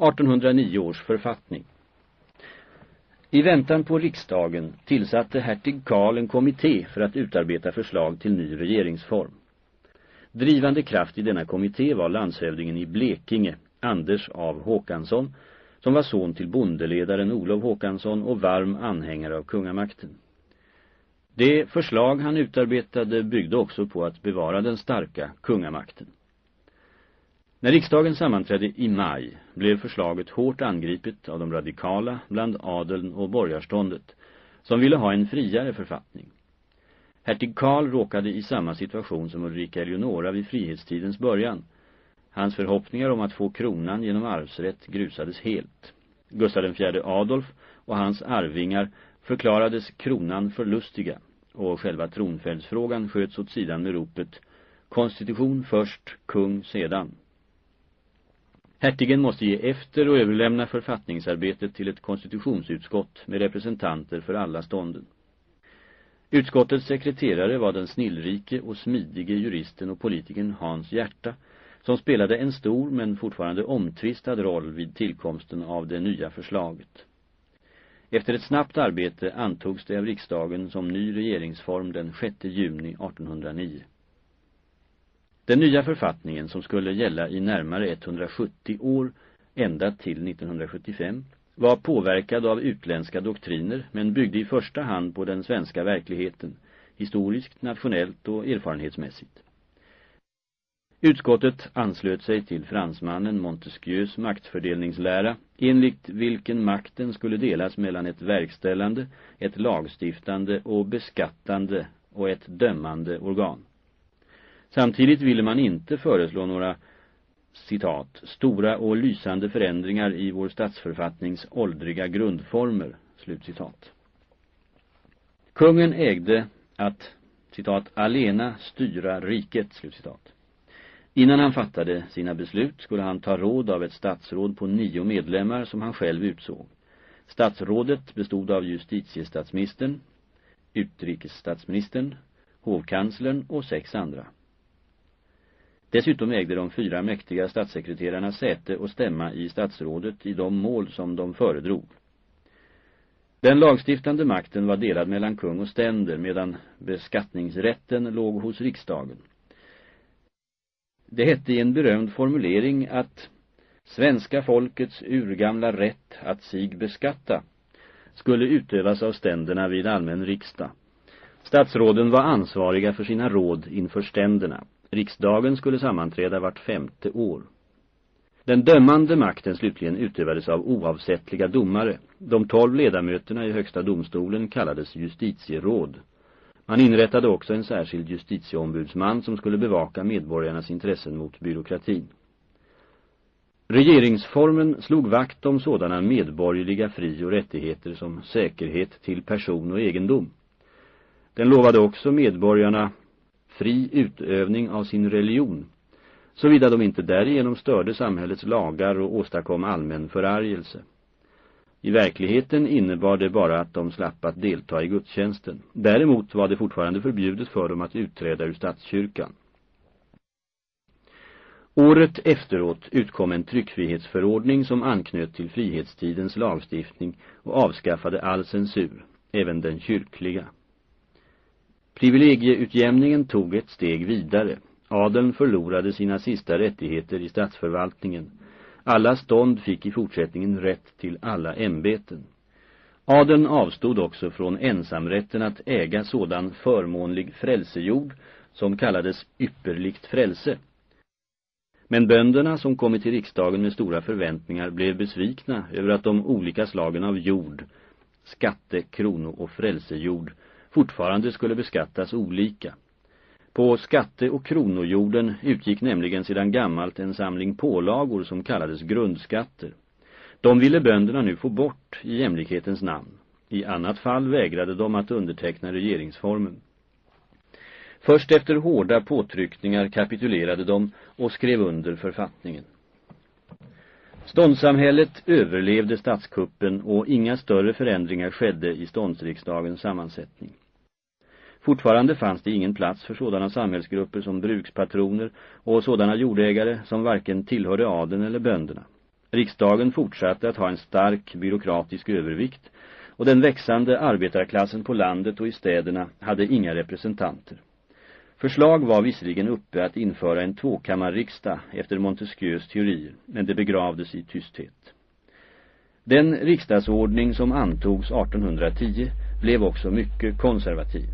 1809 års författning. I väntan på riksdagen tillsatte hertig Karl en kommitté för att utarbeta förslag till ny regeringsform. Drivande kraft i denna kommitté var landshövdingen i Blekinge, Anders av Håkansson, som var son till bondeledaren Olof Håkansson och varm anhängare av kungamakten. Det förslag han utarbetade byggde också på att bevara den starka kungamakten. När riksdagen sammanträdde i maj blev förslaget hårt angripet av de radikala bland adeln och borgarståndet som ville ha en friare författning. Hertig Karl råkade i samma situation som Ulrika Eleonora vid frihetstidens början. Hans förhoppningar om att få kronan genom arvsrätt grusades helt. Gustav IV Adolf och hans arvingar förklarades kronan förlustiga och själva tronfällsfrågan sköts åt sidan med ropet konstitution först, kung sedan. Hertigen måste ge efter och överlämna författningsarbetet till ett konstitutionsutskott med representanter för alla stånden. Utskottets sekreterare var den snillrike och smidige juristen och politikern Hans Hjärta som spelade en stor men fortfarande omtvistad roll vid tillkomsten av det nya förslaget. Efter ett snabbt arbete antogs det av riksdagen som ny regeringsform den 6 juni 1809. Den nya författningen som skulle gälla i närmare 170 år, ända till 1975, var påverkad av utländska doktriner men byggde i första hand på den svenska verkligheten, historiskt, nationellt och erfarenhetsmässigt. Utskottet anslöt sig till fransmannen Montesquieus maktfördelningslära enligt vilken makten skulle delas mellan ett verkställande, ett lagstiftande och beskattande och ett dömande organ. Samtidigt ville man inte föreslå några citat, stora och lysande förändringar i vår statsförfattnings åldriga grundformer, slutcitat. Kungen ägde att, citat, alena styra riket, slutcitat. Innan han fattade sina beslut skulle han ta råd av ett statsråd på nio medlemmar som han själv utsåg. Statsrådet bestod av justitiestatsministern, utrikesstatsministern, hovkanslern och sex andra. Dessutom ägde de fyra mäktiga statssekreterarna säte och stämma i statsrådet i de mål som de föredrog. Den lagstiftande makten var delad mellan kung och ständer medan beskattningsrätten låg hos riksdagen. Det hette i en berömd formulering att svenska folkets urgamla rätt att sig beskatta skulle utövas av ständerna vid allmän riksdag. Statsråden var ansvariga för sina råd inför ständerna. Riksdagen skulle sammanträda vart femte år. Den dömande makten slutligen utövades av oavsättliga domare. De tolv ledamöterna i högsta domstolen kallades justitieråd. Man inrättade också en särskild justitieombudsman som skulle bevaka medborgarnas intressen mot byråkratin. Regeringsformen slog vakt om sådana medborgerliga fri- och rättigheter som säkerhet till person och egendom. Den lovade också medborgarna fri utövning av sin religion, såvida de inte därigenom störde samhällets lagar och åstadkom allmän förargelse. I verkligheten innebar det bara att de slapp att delta i gudstjänsten. Däremot var det fortfarande förbjudet för dem att utträda ur statskyrkan. Året efteråt utkom en tryckfrihetsförordning som anknöt till frihetstidens lagstiftning och avskaffade all censur, även den kyrkliga. Privilegieutjämningen tog ett steg vidare. Adeln förlorade sina sista rättigheter i statsförvaltningen. Alla stånd fick i fortsättningen rätt till alla ämbeten. Adeln avstod också från ensamrätten att äga sådan förmånlig frälsejord som kallades ypperligt frälse. Men bönderna som kommit till riksdagen med stora förväntningar blev besvikna över att de olika slagen av jord, skatte-, krono- och frälsejord fortfarande skulle beskattas olika. På skatte- och kronojorden utgick nämligen sedan gammalt en samling pålagor som kallades grundskatter. De ville bönderna nu få bort i jämlikhetens namn. I annat fall vägrade de att underteckna regeringsformen. Först efter hårda påtryckningar kapitulerade de och skrev under författningen. Ståndssamhället överlevde statskuppen och inga större förändringar skedde i ståndsriksdagens sammansättning. Fortfarande fanns det ingen plats för sådana samhällsgrupper som brukspatroner och sådana jordägare som varken tillhörde adeln eller bönderna. Riksdagen fortsatte att ha en stark byråkratisk övervikt och den växande arbetarklassen på landet och i städerna hade inga representanter. Förslag var visserligen uppe att införa en tvåkammarriksdag efter Montesquieus teorier, men det begravdes i tysthet. Den riksdagsordning som antogs 1810 blev också mycket konservativ.